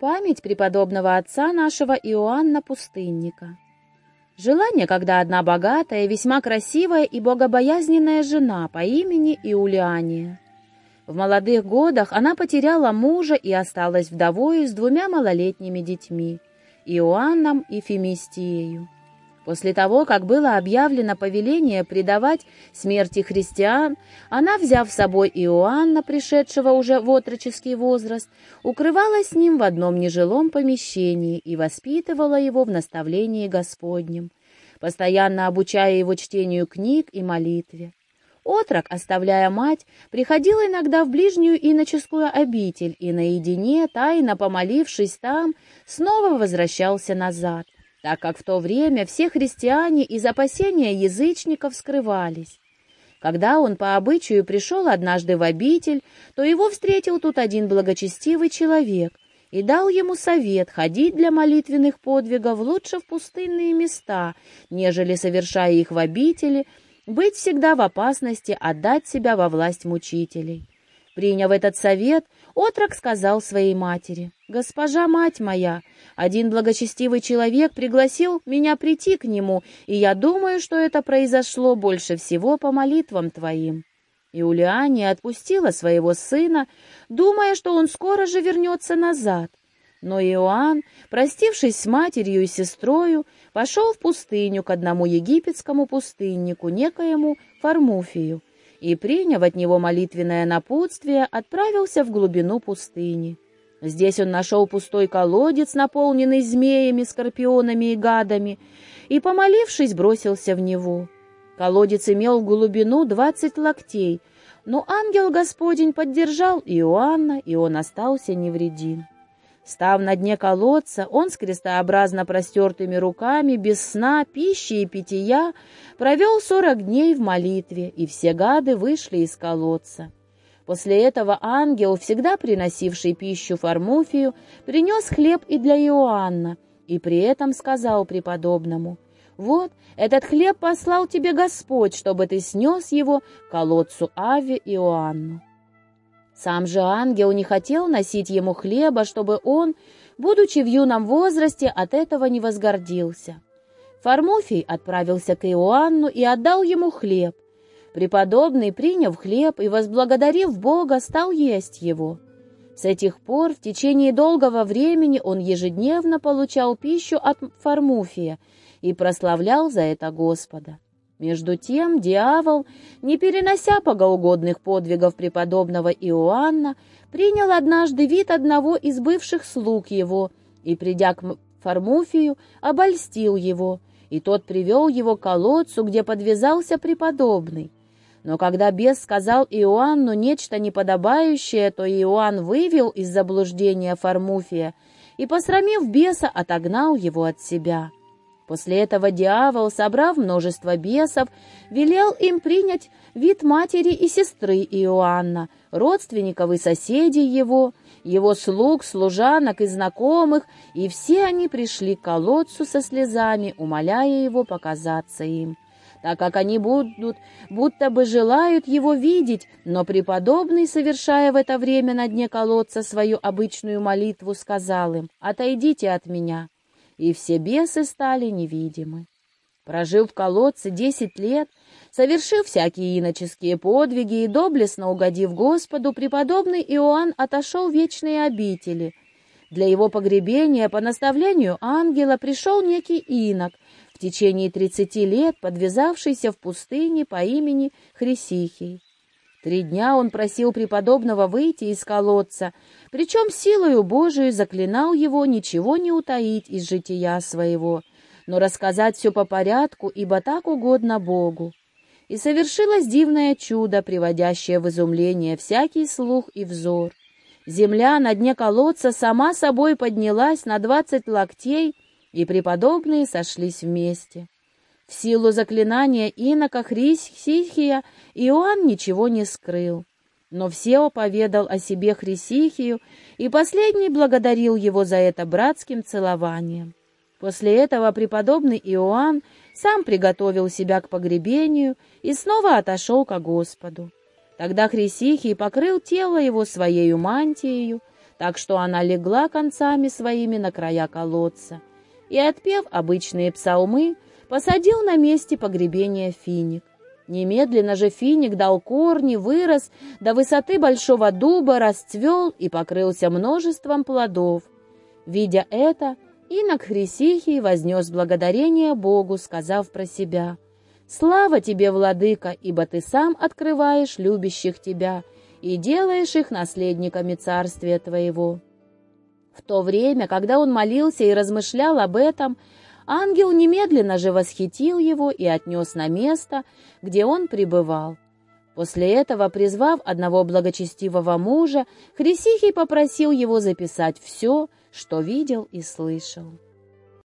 Память преподобного отца нашего Иоанна Пустынника. Жила некогда одна богатая, весьма красивая и богобоязненная жена по имени Иулиания. В молодых годах она потеряла мужа и осталась вдовой с двумя малолетними детьми – Иоанном и Фемистиею. После того, как было объявлено повеление предавать смерти христиан, она, взяв с собой Иоанна, пришедшего уже в отроческий возраст, укрывалась с ним в одном нежилом помещении и воспитывала его в наставлении Господнем, постоянно обучая его чтению книг и молитве. Отрок, оставляя мать, приходил иногда в ближнюю иноческую обитель и наедине, тайно помолившись там, снова возвращался назад — так как в то время все христиане из опасения язычников скрывались. Когда он по обычаю пришел однажды в обитель, то его встретил тут один благочестивый человек и дал ему совет ходить для молитвенных подвигов лучше в пустынные места, нежели, совершая их в обители, быть всегда в опасности отдать себя во власть мучителей. Приняв этот совет, отрок сказал своей матери, «Госпожа мать моя, один благочестивый человек пригласил меня прийти к нему, и я думаю, что это произошло больше всего по молитвам твоим». Иулиане отпустила своего сына, думая, что он скоро же вернется назад. Но Иоанн, простившись с матерью и сестрою, пошел в пустыню к одному египетскому пустыннику, некоему Фармуфию, и, приняв от него молитвенное напутствие, отправился в глубину пустыни. Здесь он нашел пустой колодец, наполненный змеями, скорпионами и гадами, и, помолившись, бросился в него. Колодец имел глубину двадцать локтей, но ангел Господень поддержал Иоанна, и он остался невредим. Став на дне колодца, он с крестообразно простертыми руками, без сна, пищи и питья, провел сорок дней в молитве, и все гады вышли из колодца. После этого ангел, всегда приносивший пищу Фармуфию, принес хлеб и для Иоанна, и при этом сказал преподобному, «Вот, этот хлеб послал тебе Господь, чтобы ты снес его к колодцу Ави Иоанну». Сам же ангел не хотел носить ему хлеба, чтобы он, будучи в юном возрасте, от этого не возгордился. Фармуфий отправился к Иоанну и отдал ему хлеб. Преподобный, приняв хлеб и возблагодарив Бога, стал есть его. С этих пор в течение долгого времени он ежедневно получал пищу от Фармуфия и прославлял за это Господа. Между тем дьявол, не перенося богоугодных подвигов преподобного Иоанна, принял однажды вид одного из бывших слуг его и, придя к Фармуфию, обольстил его, и тот привел его к колодцу, где подвязался преподобный. Но когда бес сказал Иоанну нечто неподобающее, то Иоанн вывел из заблуждения Фармуфия и, посрамив беса, отогнал его от себя. После этого дьявол, собрав множество бесов, велел им принять вид матери и сестры Иоанна, родственников и соседей его, его слуг, служанок и знакомых, и все они пришли к колодцу со слезами, умоляя его показаться им. Так как они будут, будто бы желают его видеть, но преподобный, совершая в это время на дне колодца свою обычную молитву, сказал им «Отойдите от меня» и все бесы стали невидимы. Прожив в колодце десять лет, совершив всякие иноческие подвиги и доблестно угодив Господу, преподобный Иоанн отошел в вечные обители. Для его погребения по наставлению ангела пришел некий инок, в течение тридцати лет подвязавшийся в пустыне по имени Хрисихий. Три дня он просил преподобного выйти из колодца, причем силою Божию заклинал его ничего не утаить из жития своего, но рассказать все по порядку, ибо так угодно Богу. И совершилось дивное чудо, приводящее в изумление всякий слух и взор. Земля на дне колодца сама собой поднялась на двадцать локтей, и преподобные сошлись вместе. В силу заклинания инока Хрисихия Иоанн ничего не скрыл. Но все поведал о себе Хрисихию, и последний благодарил его за это братским целованием. После этого преподобный Иоанн сам приготовил себя к погребению и снова отошел ко Господу. Тогда Хрисихий покрыл тело его своею мантией, так что она легла концами своими на края колодца и, отпев обычные псалмы, посадил на месте погребения финик. Немедленно же финик дал корни, вырос, до высоты большого дуба расцвел и покрылся множеством плодов. Видя это, инок Хрисихий вознес благодарение Богу, сказав про себя, «Слава тебе, владыка, ибо ты сам открываешь любящих тебя и делаешь их наследниками царствия твоего». В то время, когда он молился и размышлял об этом, Ангел немедленно же восхитил его и отнес на место, где он пребывал. После этого, призвав одного благочестивого мужа, Хрисихий попросил его записать все, что видел и слышал.